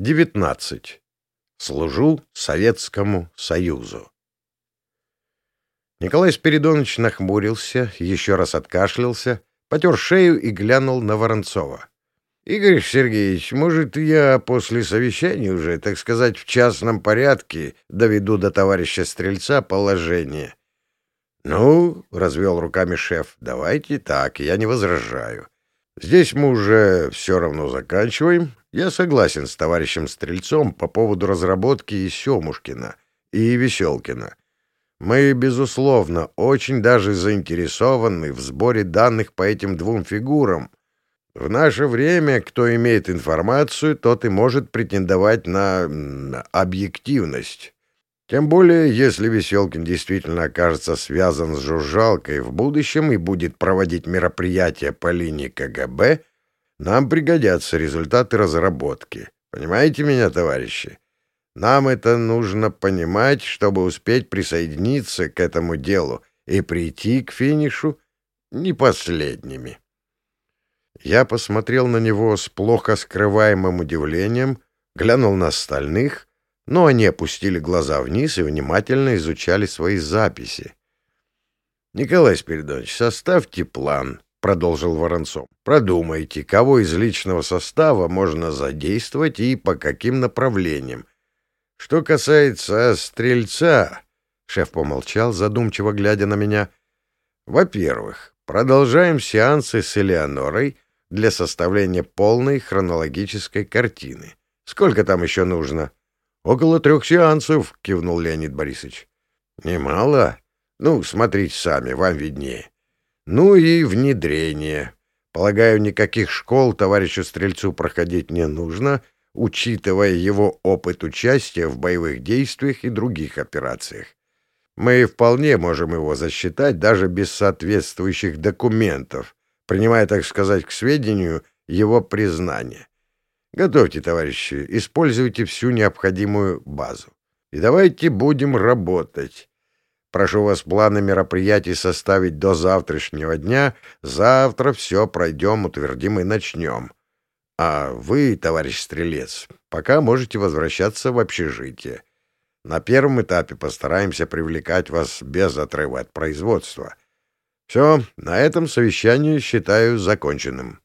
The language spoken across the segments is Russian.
19. Служу Советскому Союзу. Николай Спиридонович нахмурился, еще раз откашлялся, потер шею и глянул на Воронцова. — Игорь Сергеевич, может, я после совещания уже, так сказать, в частном порядке доведу до товарища Стрельца положение? — Ну, — развел руками шеф, — давайте так, я не возражаю. Здесь мы уже все равно заканчиваем. Я согласен с товарищем Стрельцом по поводу разработки и Семушкина, и Веселкина. Мы, безусловно, очень даже заинтересованы в сборе данных по этим двум фигурам. В наше время, кто имеет информацию, тот и может претендовать на объективность. Тем более, если Веселкин действительно окажется связан с жужжалкой в будущем и будет проводить мероприятия по линии КГБ, нам пригодятся результаты разработки. Понимаете меня, товарищи? Нам это нужно понимать, чтобы успеть присоединиться к этому делу и прийти к финишу не последними. Я посмотрел на него с плохо скрываемым удивлением, глянул на остальных но они опустили глаза вниз и внимательно изучали свои записи. — Николай Спиридонович, составьте план, — продолжил Воронцов. — Продумайте, кого из личного состава можно задействовать и по каким направлениям. Что касается стрельца, — шеф помолчал, задумчиво глядя на меня, — во-первых, продолжаем сеансы с Элеонорой для составления полной хронологической картины. Сколько там еще нужно? — Около трех сеансов, — кивнул Леонид Борисович. Немало? Ну, смотрите сами, вам виднее. Ну и внедрение. Полагаю, никаких школ товарищу Стрельцу проходить не нужно, учитывая его опыт участия в боевых действиях и других операциях. Мы вполне можем его засчитать даже без соответствующих документов, принимая, так сказать, к сведению его признание. Готовьте, товарищи, используйте всю необходимую базу. И давайте будем работать. Прошу вас планы мероприятий составить до завтрашнего дня. Завтра все пройдем, утвердим и начнем. А вы, товарищ Стрелец, пока можете возвращаться в общежитие. На первом этапе постараемся привлекать вас без отрыва от производства. Все, на этом совещание считаю законченным.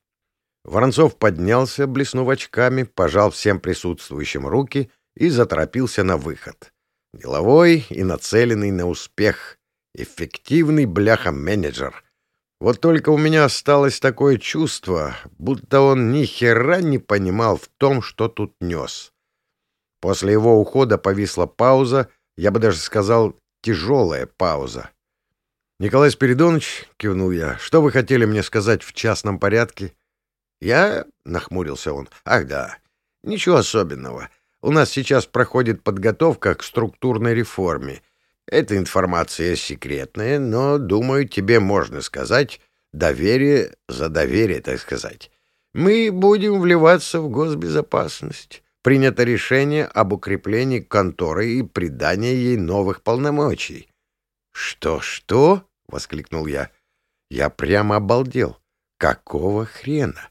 Воронцов поднялся, блеснув очками, пожал всем присутствующим руки и заторопился на выход. Деловой и нацеленный на успех. Эффективный бляха-менеджер. Вот только у меня осталось такое чувство, будто он ни хера не понимал в том, что тут нес. После его ухода повисла пауза, я бы даже сказал, тяжелая пауза. — Николай Спиридонович, — кивнул я, — что вы хотели мне сказать в частном порядке? — «Я?» — нахмурился он. «Ах да, ничего особенного. У нас сейчас проходит подготовка к структурной реформе. Эта информация секретная, но, думаю, тебе можно сказать доверие за доверие, так сказать. Мы будем вливаться в госбезопасность. Принято решение об укреплении конторы и придании ей новых полномочий». «Что-что?» — воскликнул я. Я прямо обалдел. «Какого хрена?»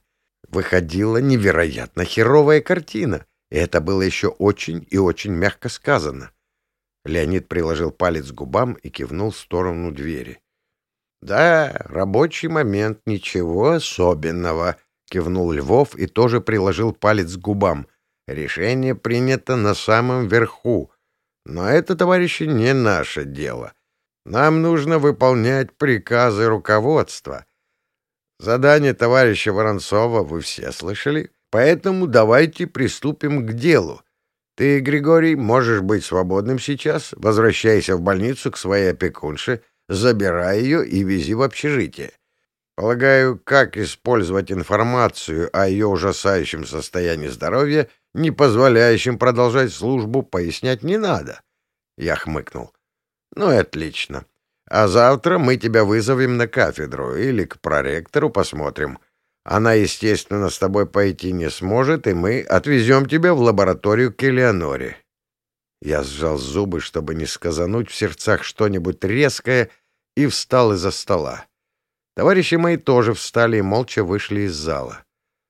Выходила невероятно херовая картина, и это было еще очень и очень мягко сказано. Леонид приложил палец к губам и кивнул в сторону двери. — Да, рабочий момент, ничего особенного, — кивнул Львов и тоже приложил палец к губам. Решение принято на самом верху. Но это, товарищи, не наше дело. Нам нужно выполнять приказы руководства — Задание товарища Воронцова вы все слышали, поэтому давайте приступим к делу. Ты, Григорий, можешь быть свободным сейчас, возвращайся в больницу к своей опекунше, забирай ее и вези в общежитие. Полагаю, как использовать информацию о ее ужасающем состоянии здоровья, не позволяющем продолжать службу, пояснять не надо. Я хмыкнул. Ну и отлично. А завтра мы тебя вызовем на кафедру или к проректору посмотрим. Она, естественно, с тобой пойти не сможет, и мы отвезем тебя в лабораторию к Элеоноре». Я сжал зубы, чтобы не сказануть в сердцах что-нибудь резкое, и встал из-за стола. Товарищи мои тоже встали и молча вышли из зала.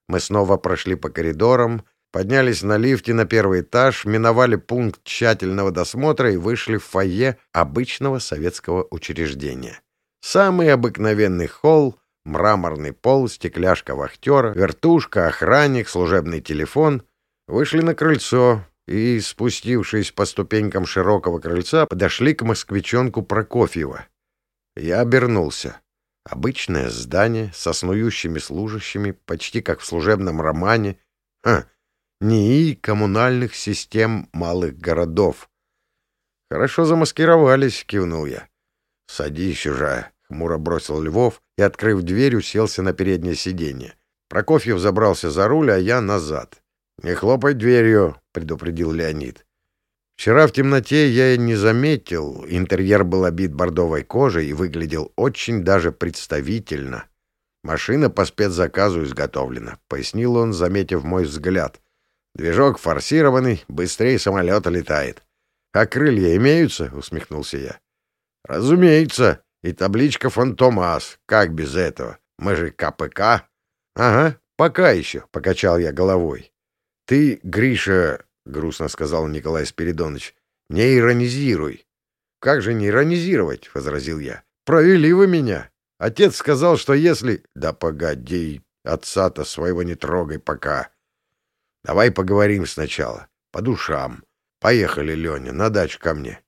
Мы снова прошли по коридорам, поднялись на лифте на первый этаж, миновали пункт тщательного досмотра и вышли в фойе обычного советского учреждения. Самый обыкновенный холл, мраморный пол, стекляшка вахтера, вертушка, охранник, служебный телефон. Вышли на крыльцо и, спустившись по ступенькам широкого крыльца, подошли к москвичонку Прокофьева. Я обернулся. Обычное здание со снующими служащими, почти как в служебном романе. Ха, НИИ коммунальных систем малых городов. Хорошо замаскировались, кивнул я. Садись уже, хмуро бросил Львов и, открыв дверь, уселся на переднее сиденье. Прокофьев забрался за руль, а я назад. «Не хлопай дверью», — предупредил Леонид. Вчера в темноте я не заметил, интерьер был обит бордовой кожей и выглядел очень даже представительно. Машина по спецзаказу изготовлена, — пояснил он, заметив мой взгляд. Движок форсированный, быстрее самолета летает. — А крылья имеются? — усмехнулся я. — Разумеется. И табличка «Фантомас». Как без этого? Мы же КПК. — Ага, пока еще, — покачал я головой. — Ты, Гриша, — грустно сказал Николай Спиридонович, — не иронизируй. — Как же не иронизировать? — возразил я. — Провели вы меня. Отец сказал, что если... — Да погоди, отца-то своего не трогай пока. Давай поговорим сначала. По душам. Поехали, Леня, на дачу ко мне.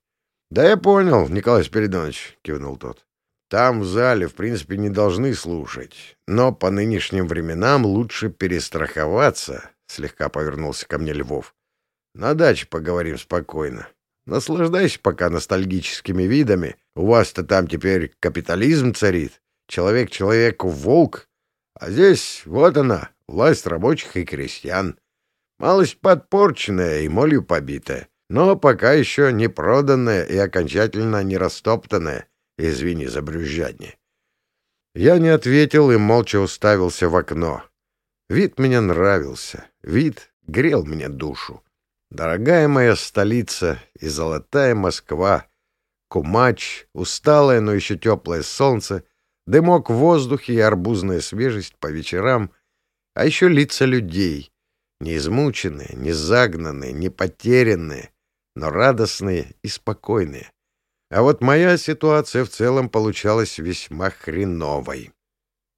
— Да я понял, Николай Спиридонович, — кивнул тот. Там в зале, в принципе, не должны слушать. Но по нынешним временам лучше перестраховаться, — слегка повернулся ко мне Львов. На даче поговорим спокойно. Наслаждайся пока ностальгическими видами. У вас-то там теперь капитализм царит. Человек человеку волк. А здесь вот она, власть рабочих и крестьян. Малость подпорченная и молью побитая, но пока еще не проданная и окончательно не растоптанная. Извини за брюзжание. Я не ответил и молча уставился в окно. Вид мне нравился. Вид грел мне душу. Дорогая моя столица и золотая Москва, Кумач, усталое, но еще теплое солнце, дымок в воздухе и арбузная свежесть по вечерам, а еще лица людей, не измученные, не загнанные, не потерянные, но радостные и спокойные. А вот моя ситуация в целом получалась весьма хреновой.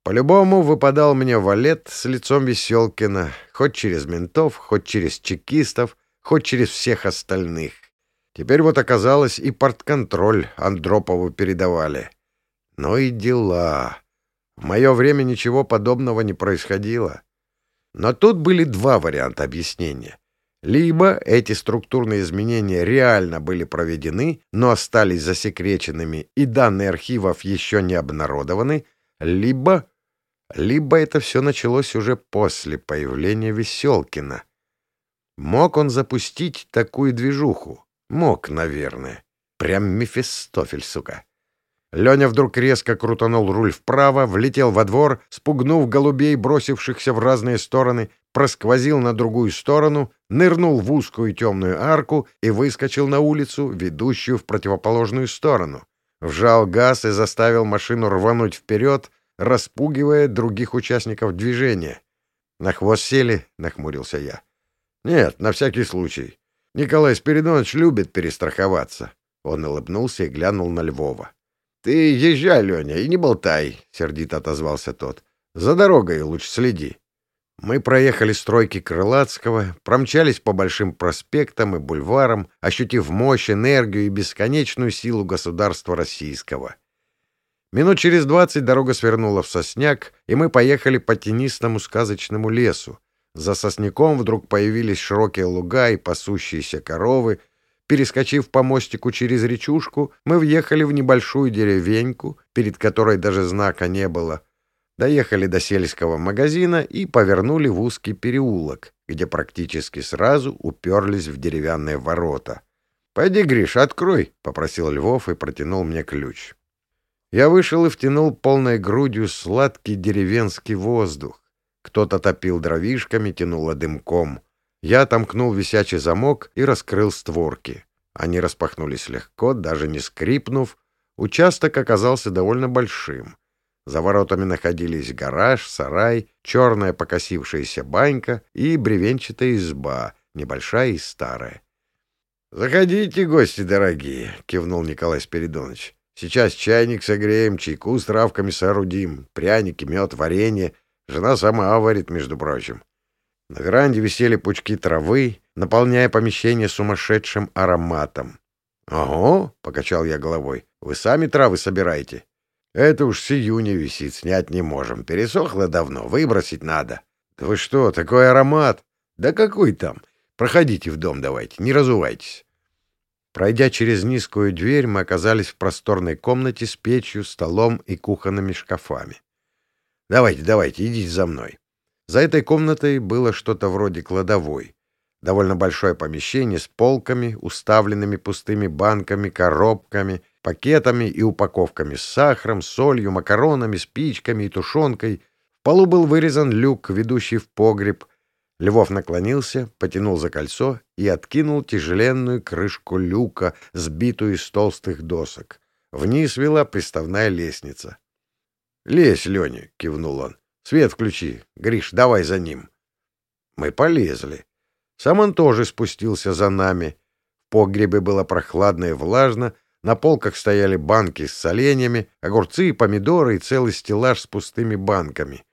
По-любому выпадал мне валет с лицом Веселкина, хоть через ментов, хоть через чекистов, хоть через всех остальных. Теперь вот оказалось и портконтроль Андропову передавали. Но и дела. В мое время ничего подобного не происходило. Но тут были два варианта объяснения. Либо эти структурные изменения реально были проведены, но остались засекреченными, и данные архивов еще не обнародованы, либо... Либо это все началось уже после появления Веселкина. Мог он запустить такую движуху? Мог, наверное. Прям Мефистофель, сука. Леня вдруг резко крутанул руль вправо, влетел во двор, спугнув голубей, бросившихся в разные стороны, просквозил на другую сторону, нырнул в узкую темную арку и выскочил на улицу, ведущую в противоположную сторону. Вжал газ и заставил машину рвануть вперед, распугивая других участников движения. «На хвост сели?» — нахмурился я. Нет, на всякий случай. Николай Спиридонович любит перестраховаться. Он улыбнулся и глянул на Львова. — Ты езжай, Леня, и не болтай, — сердито отозвался тот. — За дорогой лучше следи. Мы проехали стройки Крылатского, промчались по большим проспектам и бульварам, ощутив мощь, энергию и бесконечную силу государства российского. Минут через двадцать дорога свернула в сосняк, и мы поехали по тенистому сказочному лесу, за сосняком вдруг появились широкие луга и пасущиеся коровы. Перескочив по мостику через речушку, мы въехали в небольшую деревеньку, перед которой даже знака не было. Доехали до сельского магазина и повернули в узкий переулок, где практически сразу уперлись в деревянные ворота. — Пойди, Гриш, открой, — попросил Львов и протянул мне ключ. Я вышел и втянул полной грудью сладкий деревенский воздух. Кто-то топил дровишками, тянуло дымком. Я отомкнул висячий замок и раскрыл створки. Они распахнулись легко, даже не скрипнув. Участок оказался довольно большим. За воротами находились гараж, сарай, черная покосившаяся банька и бревенчатая изба, небольшая и старая. — Заходите, гости дорогие, — кивнул Николай Спиридонович. — Сейчас чайник согреем, чайку с травками соорудим, пряники, мед, варенье. Жена сама варит, между прочим. На веранде висели пучки травы, наполняя помещение сумасшедшим ароматом. — Ого, — покачал я головой, — вы сами травы собираете? Это уж с июня висит, снять не можем. Пересохло давно, выбросить надо. Да вы что, такой аромат? Да какой там? Проходите в дом давайте, не разувайтесь. Пройдя через низкую дверь, мы оказались в просторной комнате с печью, столом и кухонными шкафами. Давайте, давайте, идите за мной. За этой комнатой было что-то вроде кладовой. Довольно большое помещение с полками, уставленными пустыми банками, коробками, пакетами и упаковками с сахаром, солью, макаронами, спичками и тушенкой. В полу был вырезан люк, ведущий в погреб. Львов наклонился, потянул за кольцо и откинул тяжеленную крышку люка, сбитую из толстых досок. Вниз вела приставная лестница. — Лезь, Леня, — кивнул он. — Свет включи. Гриш, давай за ним. Мы полезли. Сам он тоже спустился за нами. В погребе было прохладно и влажно, на полках стояли банки с соленьями, огурцы, помидоры и целый стеллаж с пустыми банками.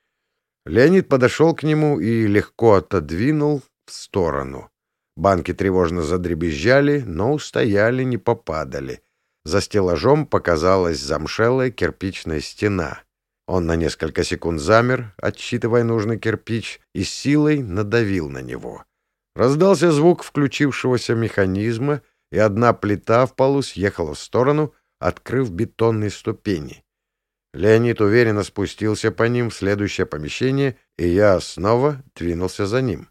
Леонид подошел к нему и легко отодвинул в сторону. Банки тревожно задребезжали, но устояли, не попадали. За стеллажом показалась замшелая кирпичная стена. Он на несколько секунд замер, отсчитывая нужный кирпич, и силой надавил на него. Раздался звук включившегося механизма — и одна плита в полу съехала в сторону, открыв бетонные ступени. Леонид уверенно спустился по ним в следующее помещение, и я снова двинулся за ним.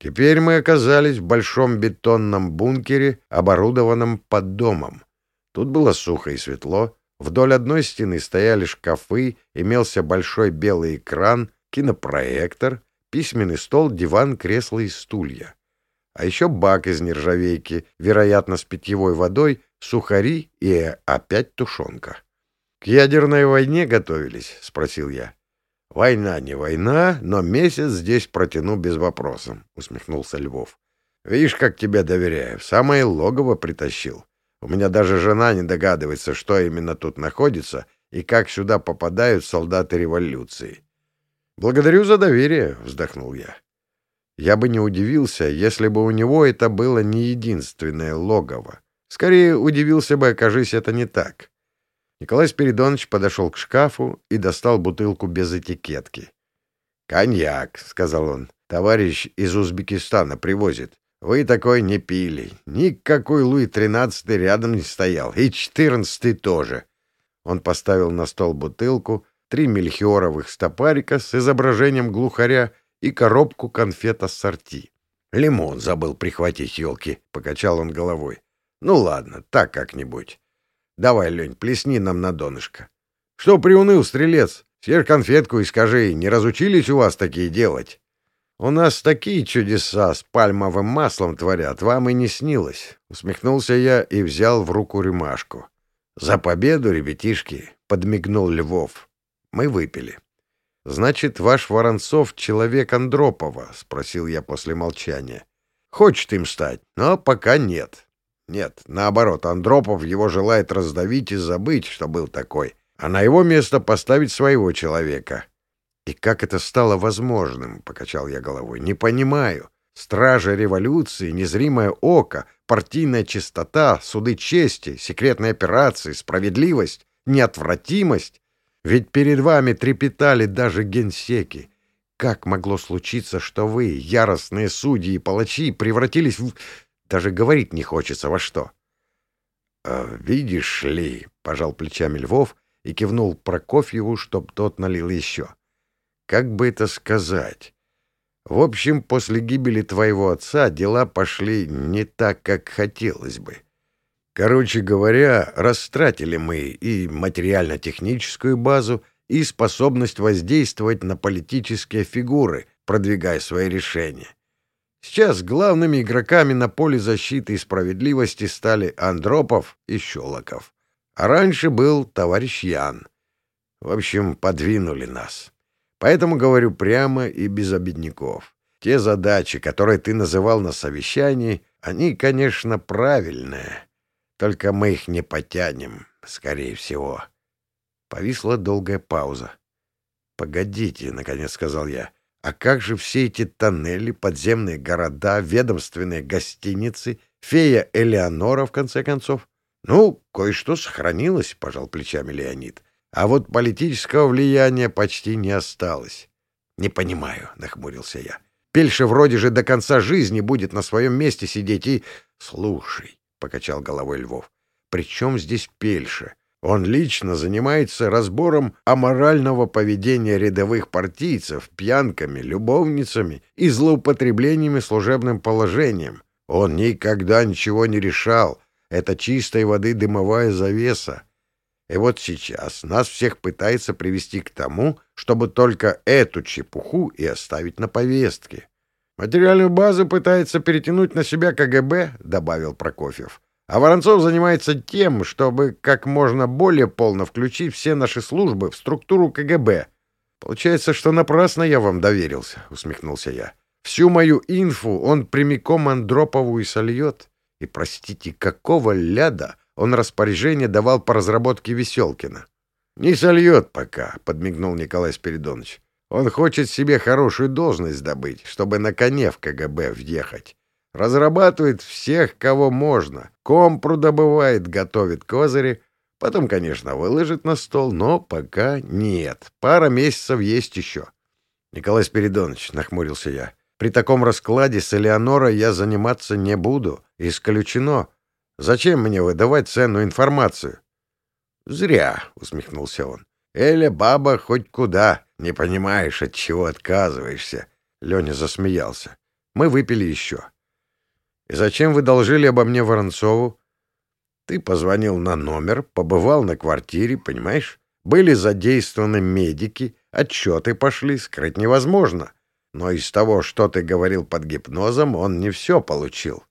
Теперь мы оказались в большом бетонном бункере, оборудованном под домом. Тут было сухо и светло. Вдоль одной стены стояли шкафы, имелся большой белый экран, кинопроектор, письменный стол, диван, кресло и стулья а еще бак из нержавейки, вероятно, с питьевой водой, сухари и опять тушенка. — К ядерной войне готовились? — спросил я. — Война не война, но месяц здесь протяну без вопросов, — усмехнулся Львов. — Видишь, как тебе доверяю, самое логово притащил. У меня даже жена не догадывается, что именно тут находится и как сюда попадают солдаты революции. — Благодарю за доверие, — вздохнул я. Я бы не удивился, если бы у него это было не единственное логово. Скорее, удивился бы, окажись это не так. Николай Спиридонович подошел к шкафу и достал бутылку без этикетки. «Коньяк», — сказал он, — «товарищ из Узбекистана привозит. Вы такой не пили. Никакой Луи тринадцатый рядом не стоял. И четырнадцатый тоже». Он поставил на стол бутылку, три мельхиоровых стопарика с изображением глухаря и коробку конфет ассорти. «Лимон забыл прихватить, елки», — покачал он головой. «Ну ладно, так как-нибудь. Давай, Лень, плесни нам на донышко». «Что приуныл, стрелец? Съешь конфетку и скажи, не разучились у вас такие делать?» «У нас такие чудеса с пальмовым маслом творят, вам и не снилось», — усмехнулся я и взял в руку рюмашку. «За победу, ребятишки!» — подмигнул Львов. Мы выпили. «Значит, ваш Воронцов — человек Андропова?» — спросил я после молчания. «Хочет им стать, но пока нет. Нет, наоборот, Андропов его желает раздавить и забыть, что был такой, а на его место поставить своего человека». «И как это стало возможным?» — покачал я головой. «Не понимаю. Стража революции, незримое око, партийная чистота, суды чести, секретные операции, справедливость, неотвратимость. Ведь перед вами трепетали даже генсеки. Как могло случиться, что вы, яростные судьи и палачи, превратились в... Даже говорить не хочется во что. «А, «Видишь ли», — пожал плечами Львов и кивнул Прокофьеву, чтоб тот налил еще. «Как бы это сказать? В общем, после гибели твоего отца дела пошли не так, как хотелось бы. Короче говоря, растратили мы и материально-техническую базу, и способность воздействовать на политические фигуры, продвигая свои решения. Сейчас главными игроками на поле защиты и справедливости стали Андропов и Щелоков. А раньше был товарищ Ян. В общем, подвинули нас. Поэтому говорю прямо и без обедняков. Те задачи, которые ты называл на совещании, они, конечно, правильные. Только мы их не потянем, скорее всего. Повисла долгая пауза. «Погодите», — наконец сказал я, — «а как же все эти тоннели, подземные города, ведомственные гостиницы, фея Элеонора, в конце концов?» «Ну, кое-что сохранилось», — пожал плечами Леонид. «А вот политического влияния почти не осталось». «Не понимаю», — нахмурился я. «Пельша вроде же до конца жизни будет на своем месте сидеть и...» «Слушай», — покачал головой Львов, — «при чем здесь Пельша? Он лично занимается разбором аморального поведения рядовых партийцев, пьянками, любовницами и злоупотреблениями служебным положением. Он никогда ничего не решал, это чистой воды дымовая завеса. И вот сейчас нас всех пытается привести к тому, чтобы только эту чепуху и оставить на повестке. «Материальную базу пытается перетянуть на себя КГБ», — добавил Прокофьев. «А Воронцов занимается тем, чтобы как можно более полно включить все наши службы в структуру КГБ». «Получается, что напрасно я вам доверился», — усмехнулся я. «Всю мою инфу он прямиком Андропову и сольет». И, простите, какого ляда он распоряжение давал по разработке Веселкина? — Не сольет пока, — подмигнул Николай Спиридонович. Он хочет себе хорошую должность добыть, чтобы на коне в КГБ въехать. Разрабатывает всех, кого можно. Компру добывает, готовит козыри. Потом, конечно, выложит на стол, но пока нет. Пара месяцев есть еще. Николай Спиридонович, — нахмурился я, при таком раскладе с Элеонорой я заниматься не буду. Исключено. Зачем мне выдавать ценную информацию? — Зря, — усмехнулся он. — Эля баба хоть куда. Не понимаешь, от чего отказываешься. Леня засмеялся. Мы выпили еще. — И зачем вы должили обо мне Воронцову? — Ты позвонил на номер, побывал на квартире, понимаешь? Были задействованы медики, отчеты пошли, скрыть невозможно. — но из того, что ты говорил под гипнозом, он не все получил.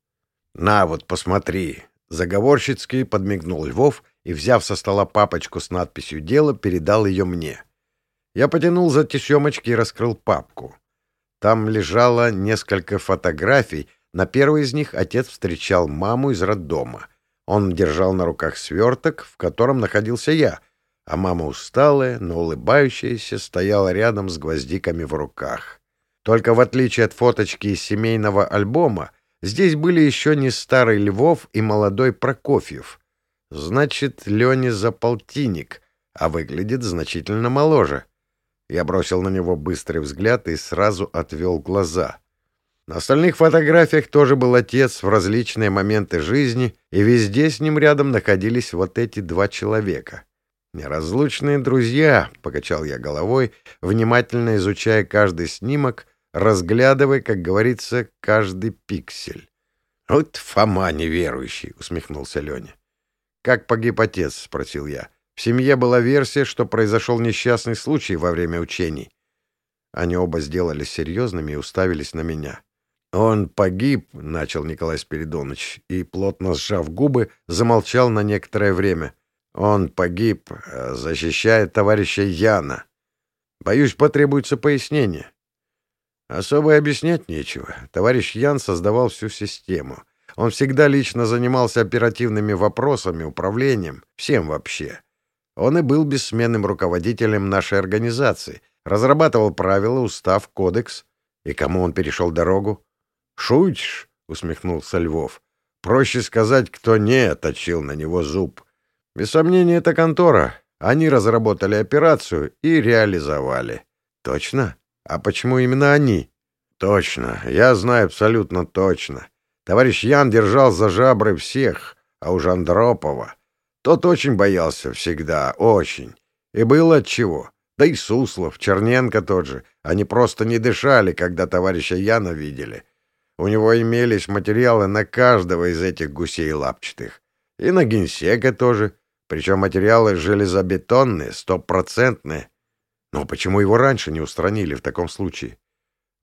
На, вот посмотри. Заговорщицкий подмигнул Львов и, взяв со стола папочку с надписью «Дело», передал ее мне. Я потянул за тесемочки и раскрыл папку. Там лежало несколько фотографий. На первой из них отец встречал маму из роддома. Он держал на руках сверток, в котором находился я, а мама усталая, но улыбающаяся, стояла рядом с гвоздиками в руках. Только в отличие от фоточки из семейного альбома, здесь были еще не старый Львов и молодой Прокофьев. Значит, Леня за полтинник, а выглядит значительно моложе. Я бросил на него быстрый взгляд и сразу отвел глаза. На остальных фотографиях тоже был отец в различные моменты жизни, и везде с ним рядом находились вот эти два человека. «Неразлучные друзья», — покачал я головой, внимательно изучая каждый снимок разглядывая, как говорится, каждый пиксель. — Вот Фома неверующий, — усмехнулся Леня. — Как погиб отец? — спросил я. В семье была версия, что произошел несчастный случай во время учений. Они оба сделались серьезными и уставились на меня. «Он погиб», — начал Николай Спиридонович, и, плотно сжав губы, замолчал на некоторое время. «Он погиб, э, защищая товарища Яна. Боюсь, потребуется пояснение. Особо объяснять нечего. Товарищ Ян создавал всю систему. Он всегда лично занимался оперативными вопросами, управлением, всем вообще. Он и был бессменным руководителем нашей организации, разрабатывал правила, устав, кодекс. И кому он перешел дорогу? «Шутишь?» — усмехнулся Львов. «Проще сказать, кто не точил на него зуб. Без сомнения, это контора. Они разработали операцию и реализовали». «Точно?» А почему именно они? Точно, я знаю абсолютно точно. Товарищ Ян держал за жабры всех, а уж Андропова. Тот очень боялся всегда, очень. И было отчего. Да и Суслов, Черненко тот же. Они просто не дышали, когда товарища Яна видели. У него имелись материалы на каждого из этих гусей лапчатых. И на генсека тоже. Причем материалы железобетонные, стопроцентные. Но почему его раньше не устранили в таком случае?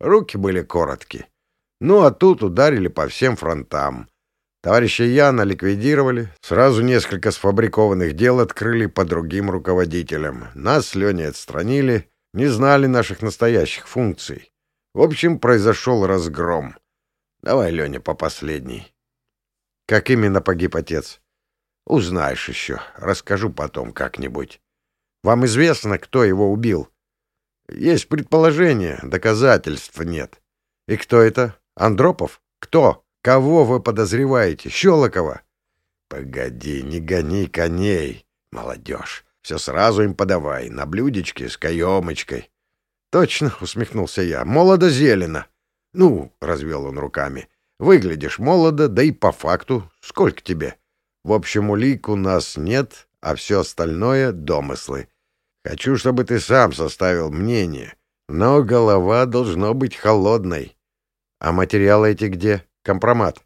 Руки были короткие. Ну, а тут ударили по всем фронтам. Товарища Яна ликвидировали, сразу несколько сфабрикованных дел открыли по другим руководителям. Нас с Леней отстранили, не знали наших настоящих функций. В общем, произошел разгром. Давай, Леня, по последней. Как именно погиб отец? Узнаешь еще. Расскажу потом как-нибудь. Вам известно, кто его убил? Есть предположение, доказательств нет. И кто это? Андропов? Кто? Кого вы подозреваете? Щелокова? Погоди, не гони коней, молодежь. Все сразу им подавай, на блюдечке с каемочкой. Точно, усмехнулся я. Молодо-зелено. Ну, развел он руками. Выглядишь молодо, да и по факту. Сколько тебе? В общем, улик у нас нет, а все остальное — домыслы. Хочу, чтобы ты сам составил мнение, но голова должна быть холодной. А материалы эти где? Компромат.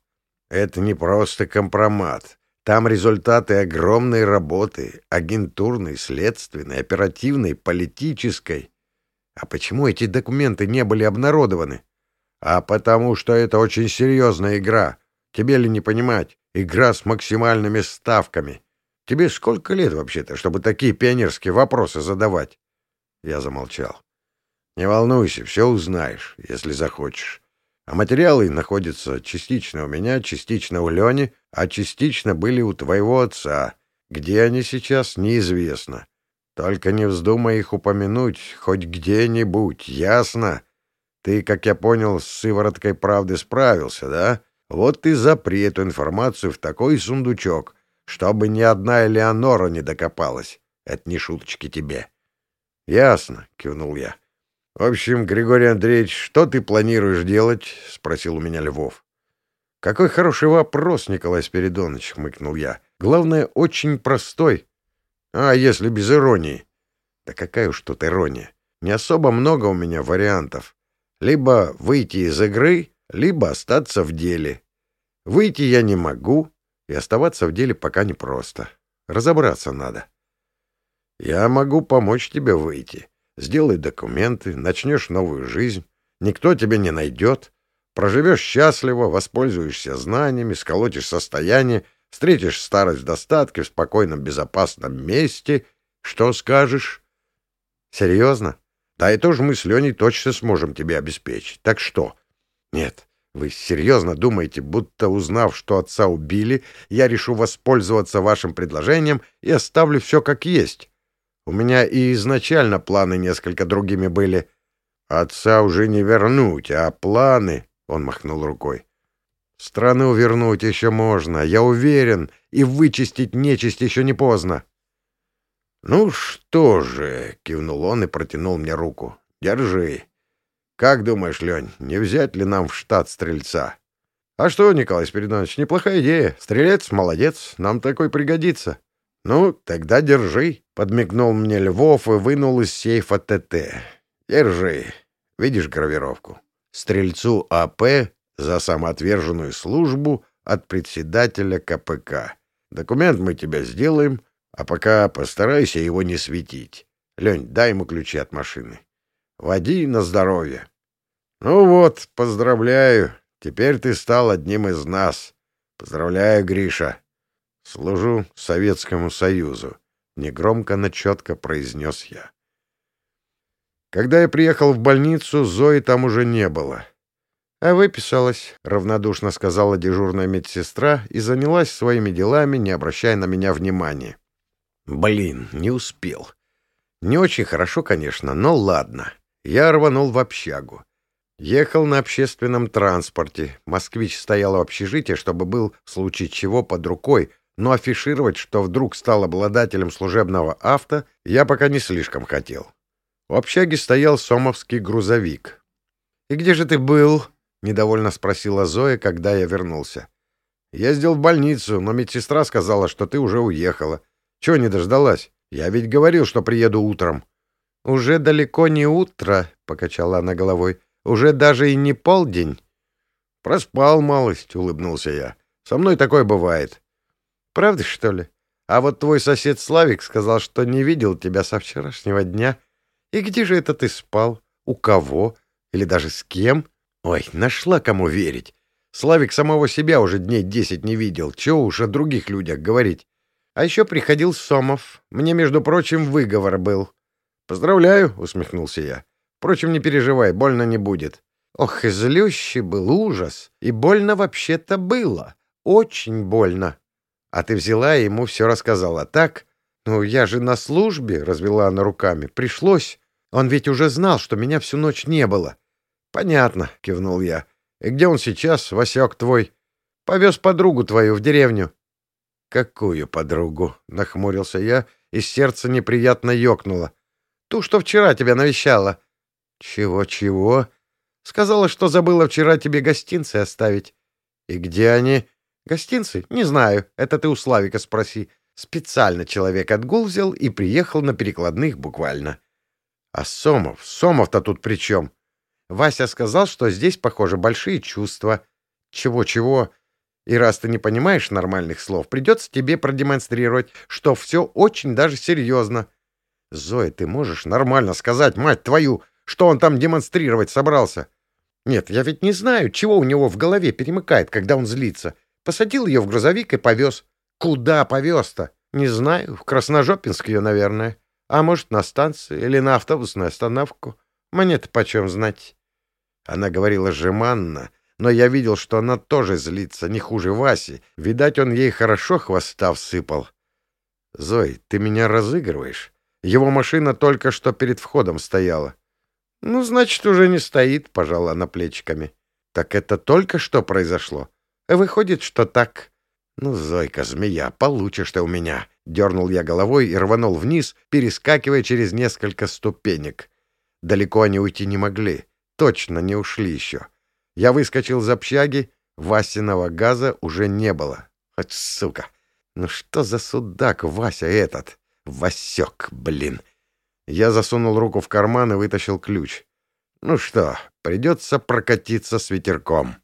Это не просто компромат. Там результаты огромной работы, агентурной, следственной, оперативной, политической. А почему эти документы не были обнародованы? А потому что это очень серьезная игра. Тебе ли не понимать? Игра с максимальными ставками. Тебе сколько лет вообще-то, чтобы такие пионерские вопросы задавать? Я замолчал. Не волнуйся, все узнаешь, если захочешь. А материалы находятся частично у меня, частично у Лени, а частично были у твоего отца. Где они сейчас, неизвестно. Только не вздумай их упомянуть хоть где-нибудь, ясно? Ты, как я понял, с сывороткой правды справился, да? Вот ты запри эту информацию в такой сундучок, чтобы ни одна Элеонора не докопалась. Это не шуточки тебе. — Ясно, — кивнул я. — В общем, Григорий Андреевич, что ты планируешь делать? — спросил у меня Львов. — Какой хороший вопрос, Николай Спиридонович, — хмыкнул я. — Главное, очень простой. А если без иронии? Да какая уж тут ирония. Не особо много у меня вариантов. Либо выйти из игры, либо остаться в деле. Выйти я не могу, и оставаться в деле пока непросто. Разобраться надо. Я могу помочь тебе выйти. Сделай документы, начнешь новую жизнь. Никто тебя не найдет. Проживешь счастливо, воспользуешься знаниями, сколотишь состояние, Встретишь старость в достатке в спокойном, безопасном месте. Что скажешь? Серьезно? Да и тоже мы с Леней точно сможем тебе обеспечить. Так что? Нет, вы серьезно думаете, будто узнав, что отца убили, я решу воспользоваться вашим предложением и оставлю все как есть? У меня и изначально планы несколько другими были. Отца уже не вернуть, а планы... Он махнул рукой. Страну вернуть еще можно, я уверен, и вычистить нечисть еще не поздно. — Ну что же, — кивнул он и протянул мне руку. — Держи. Как думаешь, Лень, не взять ли нам в штат стрельца? — А что, Николай Спиридонович, неплохая идея. Стрелец молодец, нам такой пригодится. — Ну, тогда держи, — подмигнул мне Львов и вынул из сейфа ТТ. — Держи. Видишь гравировку? Стрельцу АП за самоотверженную службу от председателя КПК. Документ мы тебя сделаем, а пока постарайся его не светить. Лень, дай ему ключи от машины. Води на здоровье. Ну вот, поздравляю. Теперь ты стал одним из нас. Поздравляю, Гриша. Служу Советскому Союзу. Негромко, но четко произнес я. Когда я приехал в больницу, Зои там уже не было. «А выписалась», — равнодушно сказала дежурная медсестра и занялась своими делами, не обращая на меня внимания. «Блин, не успел. Не очень хорошо, конечно, но ладно. Я рванул в общагу. Ехал на общественном транспорте. Москвич стоял в общежитии, чтобы был в случае чего под рукой, но афишировать, что вдруг стал обладателем служебного авто, я пока не слишком хотел. В общаге стоял сомовский грузовик. «И где же ты был?» — недовольно спросила Зоя, когда я вернулся. «Ездил в больницу, но медсестра сказала, что ты уже уехала. Чего не дождалась? Я ведь говорил, что приеду утром». «Уже далеко не утро», — покачала она головой. «Уже даже и не полдень». «Проспал малость», — улыбнулся я. «Со мной такое бывает». «Правда, что ли? А вот твой сосед Славик сказал, что не видел тебя со вчерашнего дня. И где же это ты спал? У кого? Или даже с кем?» Ой, нашла кому верить. Славик самого себя уже дней десять не видел. Чего уж о других людях говорить. А еще приходил Сомов. Мне, между прочим, выговор был. «Поздравляю», — усмехнулся я. «Впрочем, не переживай, больно не будет». Ох, и был ужас. И больно вообще-то было. Очень больно. А ты взяла и ему все рассказала, так? Ну, я же на службе, — развела она руками. Пришлось. Он ведь уже знал, что меня всю ночь не было. Понятно, — кивнул я. И где он сейчас, Васек твой? Повез подругу твою в деревню. «Какую подругу?» — нахмурился я, и сердце неприятно ёкнуло. «Ту, что вчера тебя навещала». «Чего-чего?» «Сказала, что забыла вчера тебе гостинцы оставить». «И где они?» «Гостинцы? Не знаю. Это ты у Славика спроси. Специально человек отгул взял и приехал на перекладных буквально». «А Сомов? Сомов-то тут при чем?» Вася сказал, что здесь, похоже, большие чувства. Чего-чего? И раз ты не понимаешь нормальных слов, придется тебе продемонстрировать, что все очень даже серьезно. Зоя, ты можешь нормально сказать, мать твою, что он там демонстрировать собрался? Нет, я ведь не знаю, чего у него в голове перемыкает, когда он злится. Посадил ее в грузовик и повез. Куда повез-то? Не знаю, в Красножопинск ее, наверное. А может, на станцию или на автобусную остановку. Мне-то почем знать? Она говорила жеманно, но я видел, что она тоже злится, не хуже Васи. Видать, он ей хорошо хвоста всыпал. — Зой, ты меня разыгрываешь? Его машина только что перед входом стояла. — Ну, значит, уже не стоит, — пожала она плечиками. — Так это только что произошло? Выходит, что так. — Ну, Зойка, змея, получишь ты у меня. Дернул я головой и рванул вниз, перескакивая через несколько ступенек. Далеко они уйти не могли. Точно не ушли еще. Я выскочил из общаги, Васиного газа уже не было. Хоть сука! Ну что за судак Вася этот? Васек, блин! Я засунул руку в карман и вытащил ключ. Ну что, придется прокатиться с ветерком.